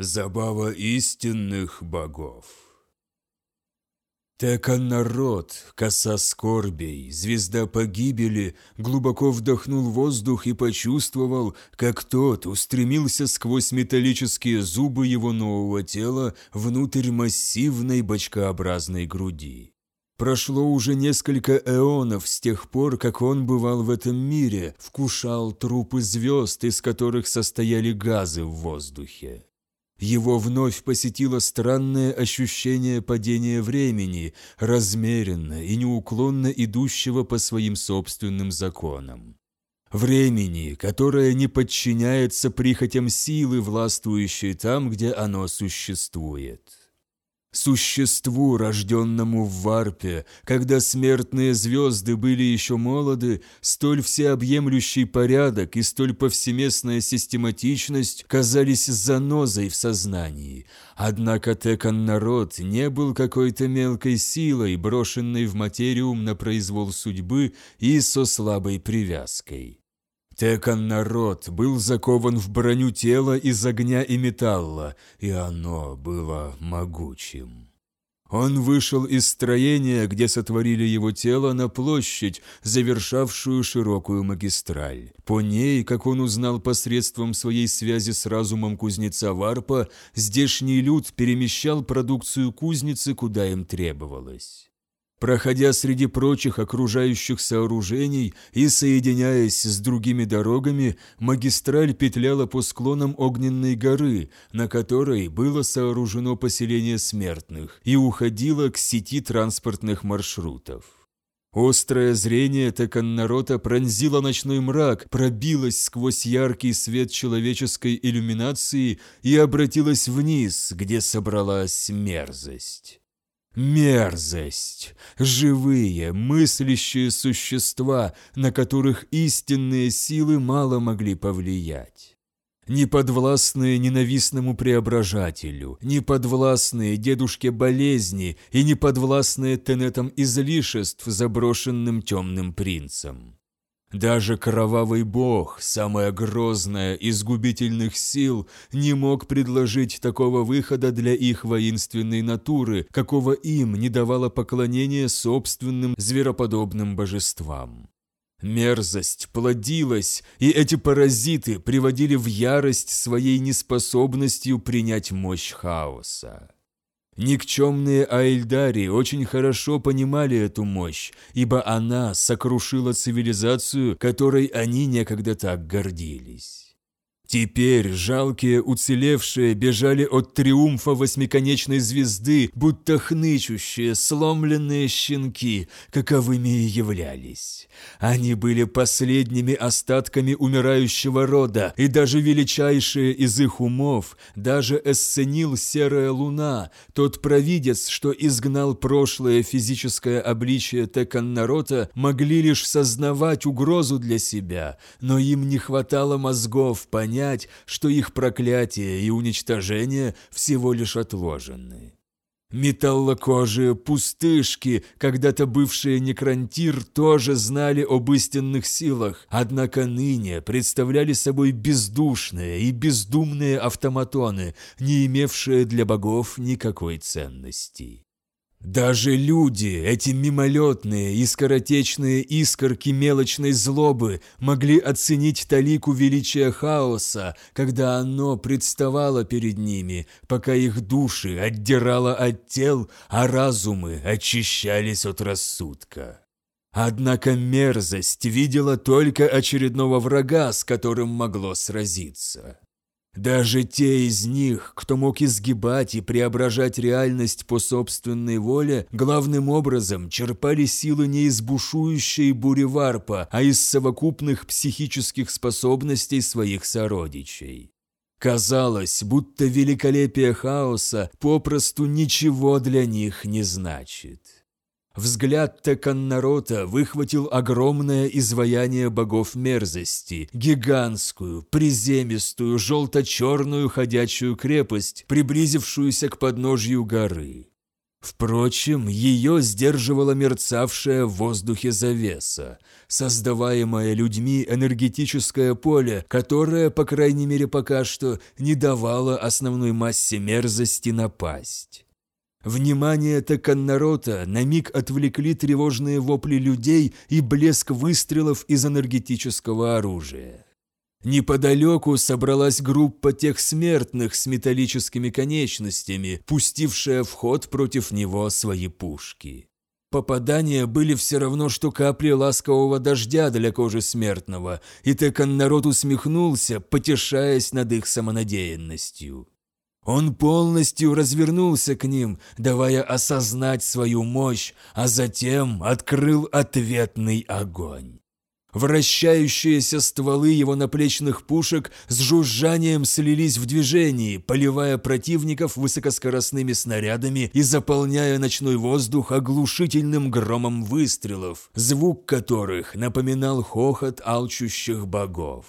Забава истинных богов. Текан народ, коса скорбей, звезда погибели, глубоко вдохнул воздух и почувствовал, как тот устремился сквозь металлические зубы его нового тела внутрь массивной бочкообразной груди. Прошло уже несколько эонов с тех пор, как он бывал в этом мире, вкушал трупы звезд, из которых состояли газы в воздухе. Его вновь посетило странное ощущение падения времени, размеренно и неуклонно идущего по своим собственным законам. Времени, которое не подчиняется прихотям силы, властвующей там, где оно существует. Существу, рожденному в варпе, когда смертные звезды были еще молоды, столь всеобъемлющий порядок и столь повсеместная систематичность казались занозой в сознании. Однако Текан народ не был какой-то мелкой силой, брошенной в материум на произвол судьбы и со слабой привязкой. Текан народ был закован в броню тела из огня и металла, и оно было могучим. Он вышел из строения, где сотворили его тело, на площадь, завершавшую широкую магистраль. По ней, как он узнал посредством своей связи с разумом кузнеца Варпа, здешний люд перемещал продукцию кузницы, куда им требовалось. Проходя среди прочих окружающих сооружений и соединяясь с другими дорогами, магистраль петляла по склонам огненной горы, на которой было сооружено поселение смертных, и уходила к сети транспортных маршрутов. Острое зрение Теканнарота пронзило ночной мрак, пробилось сквозь яркий свет человеческой иллюминации и обратилось вниз, где собралась мерзость. Мерзость! Живые, мыслящие существа, на которых истинные силы мало могли повлиять. Неподвластные ненавистному преображателю, неподвластные дедушке болезни и неподвластные тенетам излишеств, заброшенным темным принцем. Даже кровавый бог, самая грозная из губительных сил, не мог предложить такого выхода для их воинственной натуры, какого им не давало поклонение собственным звероподобным божествам. Мерзость плодилась, и эти паразиты приводили в ярость своей неспособностью принять мощь хаоса. Никчемные Аэльдари очень хорошо понимали эту мощь, ибо она сокрушила цивилизацию, которой они некогда так гордились. Теперь жалкие уцелевшие бежали от триумфа восьмиконечной звезды, будто хнычущие, сломленные щенки, каковыми и являлись. Они были последними остатками умирающего рода, и даже величайшие из их умов, даже эсценил серая луна, тот провидец, что изгнал прошлое физическое обличие Теканнарота, могли лишь сознавать угрозу для себя, но им не хватало мозгов понять, понять, что их проклятие и уничтожение всего лишь отложены. Металлокожие пустышки, когда-то бывшие некрантир, тоже знали об истинных силах, однако ныне представляли собой бездушные и бездумные автоматоны, не имевшие для богов никакой ценности. Даже люди, эти мимолетные и скоротечные искорки мелочной злобы, могли оценить талику величия хаоса, когда оно представало перед ними, пока их души отдирало от тел, а разумы очищались от рассудка. Однако мерзость видела только очередного врага, с которым могло сразиться. Даже те из них, кто мог изгибать и преображать реальность по собственной воле, главным образом черпали силы не из бушующей бури варпа, а из совокупных психических способностей своих сородичей. Казалось, будто великолепие хаоса попросту ничего для них не значит. Взгляд Теканнарота выхватил огромное изваяние богов мерзости, гигантскую, приземистую, желто-черную ходячую крепость, приблизившуюся к подножью горы. Впрочем, ее сдерживала мерцавшая в воздухе завеса, создаваемое людьми энергетическое поле, которое, по крайней мере пока что, не давало основной массе мерзости напасть. Внимание Теканнарота на миг отвлекли тревожные вопли людей и блеск выстрелов из энергетического оружия. Неподалеку собралась группа тех смертных с металлическими конечностями, пустившая в ход против него свои пушки. Попадания были все равно, что капли ласкового дождя для кожи смертного, и Текан народ усмехнулся, потешаясь над их самонадеянностью. Он полностью развернулся к ним, давая осознать свою мощь, а затем открыл ответный огонь. Вращающиеся стволы его наплечных пушек с жужжанием слились в движении, поливая противников высокоскоростными снарядами и заполняя ночной воздух оглушительным громом выстрелов, звук которых напоминал хохот алчущих богов.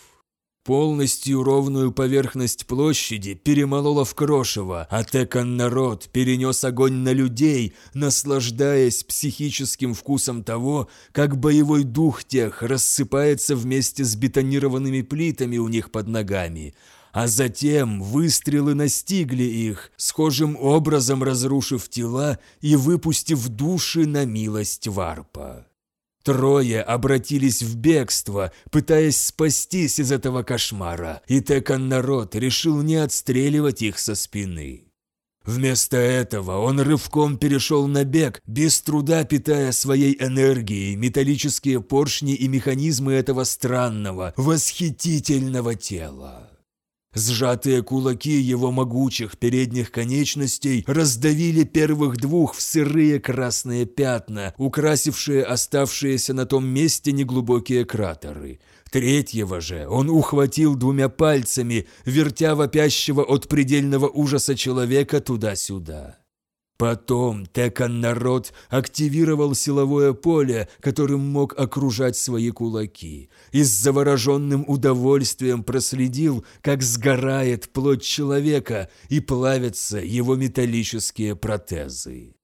Полностью ровную поверхность площади перемололо в крошево, а Текан народ перенес огонь на людей, наслаждаясь психическим вкусом того, как боевой дух тех рассыпается вместе с бетонированными плитами у них под ногами, а затем выстрелы настигли их, схожим образом разрушив тела и выпустив души на милость варпа. Трое обратились в бегство, пытаясь спастись из этого кошмара, и Текан народ решил не отстреливать их со спины. Вместо этого он рывком перешел на бег, без труда питая своей энергией металлические поршни и механизмы этого странного, восхитительного тела. Сжатые кулаки его могучих передних конечностей раздавили первых двух в сырые красные пятна, украсившие оставшиеся на том месте неглубокие кратеры. Третьего же он ухватил двумя пальцами, вертя вопящего от предельного ужаса человека туда-сюда. Потом Текан народ активировал силовое поле, которым мог окружать свои кулаки, и с завороженным удовольствием проследил, как сгорает плоть человека и плавятся его металлические протезы.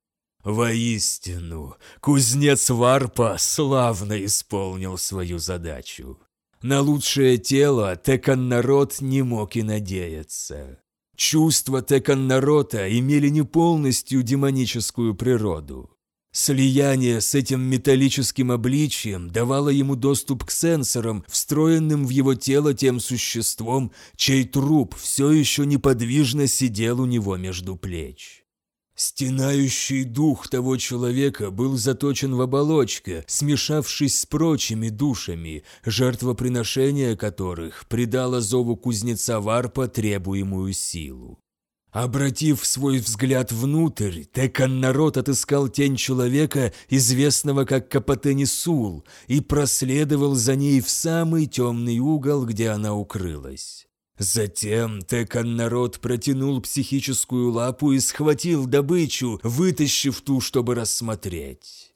Воистину, кузнец Варпа славно исполнил свою задачу. На лучшее тело Текан народ не мог и надеяться. Чувства Теканнарота имели не полностью демоническую природу. Слияние с этим металлическим обличием давало ему доступ к сенсорам, встроенным в его тело тем существом, чей труп все еще неподвижно сидел у него между плеч. Стенающий дух того человека был заточен в оболочке, смешавшись с прочими душами, жертвоприношение которых придало зову кузнеца Варпа требуемую силу. Обратив свой взгляд внутрь, Текан народ отыскал тень человека, известного как Капотенисул, и проследовал за ней в самый темный угол, где она укрылась. Затем Текан народ протянул психическую лапу и схватил добычу, вытащив ту, чтобы рассмотреть.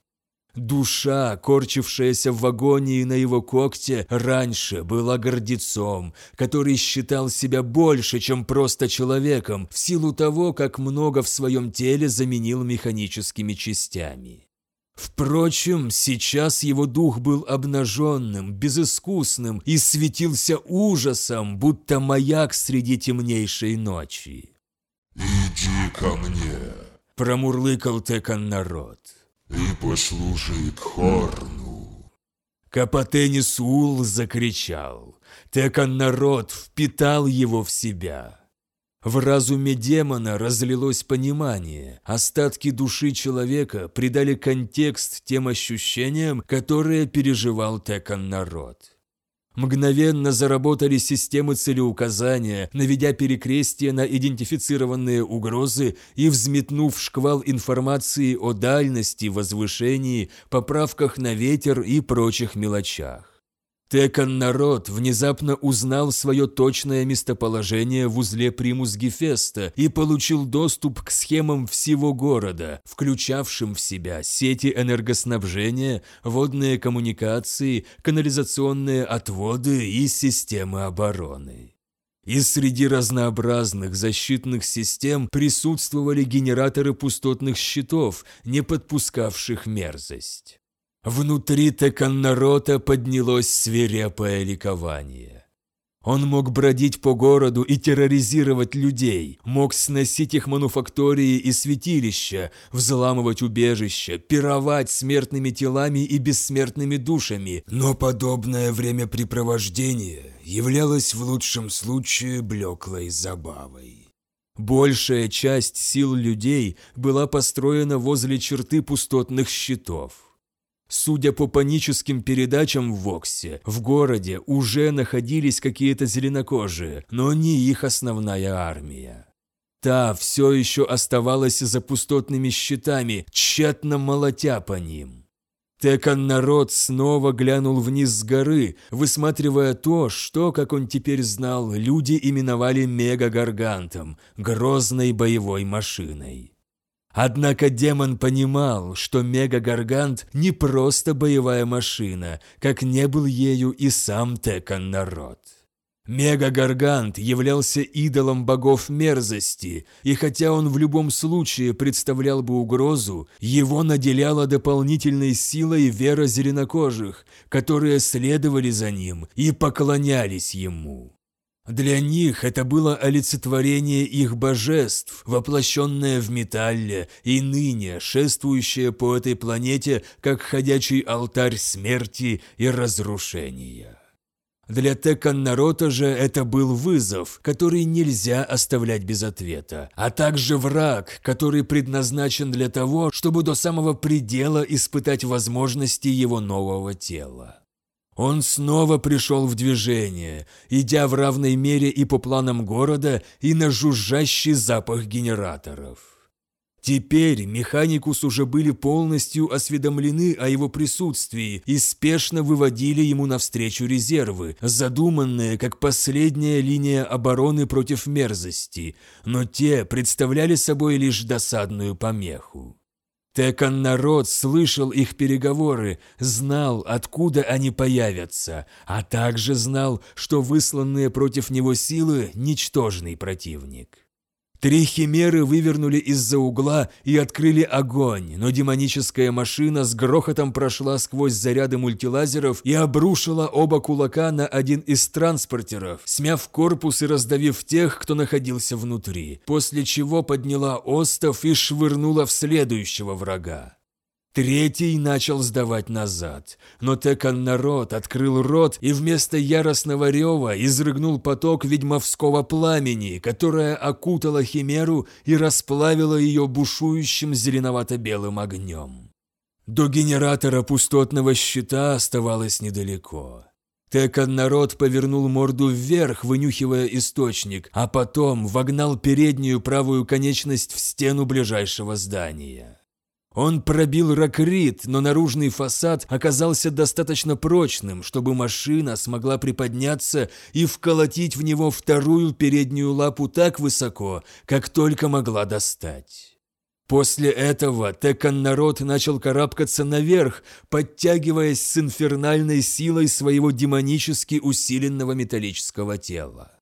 Душа, корчившаяся в агонии на его когте, раньше была гордецом, который считал себя больше, чем просто человеком, в силу того, как много в своем теле заменил механическими частями. Впрочем, сейчас его дух был обнаженным, безыскусным и светился ужасом, будто маяк среди темнейшей ночи. «Иди ко мне», – промурлыкал Текан народ. «И послушай к Хорну». Капотенис Ул закричал. Текан народ впитал его в себя. В разуме демона разлилось понимание. Остатки души человека придали контекст тем ощущениям, которые переживал Текан народ. Мгновенно заработали системы целеуказания, наведя перекрестие на идентифицированные угрозы и взметнув шквал информации о дальности, возвышении, поправках на ветер и прочих мелочах. Текан народ внезапно узнал свое точное местоположение в узле примус Гефеста и получил доступ к схемам всего города, включавшим в себя сети энергоснабжения, водные коммуникации, канализационные отводы и системы обороны. И среди разнообразных защитных систем присутствовали генераторы пустотных щитов, не подпускавших мерзость. Внутри Теканнарота поднялось свирепое ликование. Он мог бродить по городу и терроризировать людей, мог сносить их мануфактории и святилища, взламывать убежища, пировать смертными телами и бессмертными душами, но подобное времяпрепровождение являлось в лучшем случае блеклой забавой. Большая часть сил людей была построена возле черты пустотных щитов. Судя по паническим передачам в Воксе, в городе уже находились какие-то зеленокожие, но не их основная армия. Та все еще оставалась за пустотными щитами, тщетно молотя по ним. Текан народ снова глянул вниз с горы, высматривая то, что, как он теперь знал, люди именовали мегагаргантом, грозной боевой машиной. Однако демон понимал, что Мегагаргант не просто боевая машина, как не был ею и сам Текан народ. Мегагаргант являлся идолом богов мерзости, и хотя он в любом случае представлял бы угрозу, его наделяла дополнительной силой вера зеленокожих, которые следовали за ним и поклонялись ему. Для них это было олицетворение их божеств, воплощенное в металле и ныне шествующее по этой планете, как ходячий алтарь смерти и разрушения. Для Теканнарота же это был вызов, который нельзя оставлять без ответа, а также враг, который предназначен для того, чтобы до самого предела испытать возможности его нового тела. Он снова пришел в движение, идя в равной мере и по планам города, и на жужжащий запах генераторов. Теперь Механикус уже были полностью осведомлены о его присутствии и спешно выводили ему навстречу резервы, задуманные как последняя линия обороны против мерзости, но те представляли собой лишь досадную помеху. Текан народ слышал их переговоры, знал, откуда они появятся, а также знал, что высланные против него силы – ничтожный противник. Три химеры вывернули из-за угла и открыли огонь, но демоническая машина с грохотом прошла сквозь заряды мультилазеров и обрушила оба кулака на один из транспортеров, смяв корпус и раздавив тех, кто находился внутри, после чего подняла остов и швырнула в следующего врага. Третий начал сдавать назад, но Текан народ открыл рот и вместо яростного рева изрыгнул поток ведьмовского пламени, которое окутало химеру и расплавило ее бушующим зеленовато-белым огнем. До генератора пустотного щита оставалось недалеко. Текан народ повернул морду вверх, вынюхивая источник, а потом вогнал переднюю правую конечность в стену ближайшего здания. Он пробил ракрит, но наружный фасад оказался достаточно прочным, чтобы машина смогла приподняться и вколотить в него вторую переднюю лапу так высоко, как только могла достать. После этого Текан народ начал карабкаться наверх, подтягиваясь с инфернальной силой своего демонически усиленного металлического тела.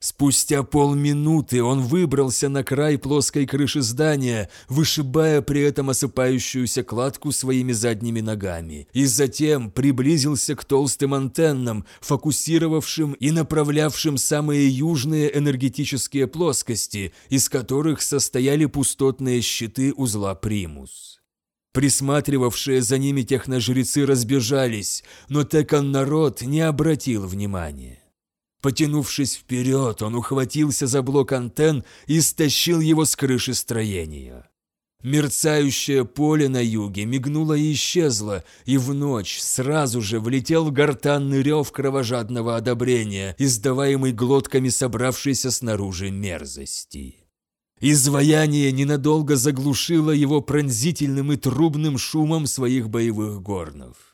Спустя полминуты он выбрался на край плоской крыши здания, вышибая при этом осыпающуюся кладку своими задними ногами, и затем приблизился к толстым антеннам, фокусировавшим и направлявшим самые южные энергетические плоскости, из которых состояли пустотные щиты узла Примус. Присматривавшие за ними техножрецы разбежались, но Текан народ не обратил внимания. Потянувшись вперед, он ухватился за блок антенн и стащил его с крыши строения. Мерцающее поле на юге мигнуло и исчезло, и в ночь сразу же влетел гортанный рев кровожадного одобрения, издаваемый глотками собравшейся снаружи мерзости. Изваяние ненадолго заглушило его пронзительным и трубным шумом своих боевых горнов.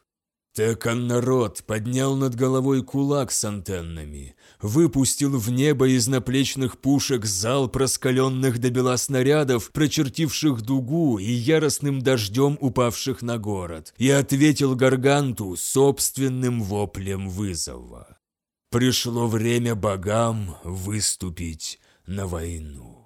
Текан народ поднял над головой кулак с антеннами, выпустил в небо из наплечных пушек зал проскаленных до бела снарядов, прочертивших дугу и яростным дождем упавших на город, и ответил Гарганту собственным воплем вызова. пришло время богам выступить на войну.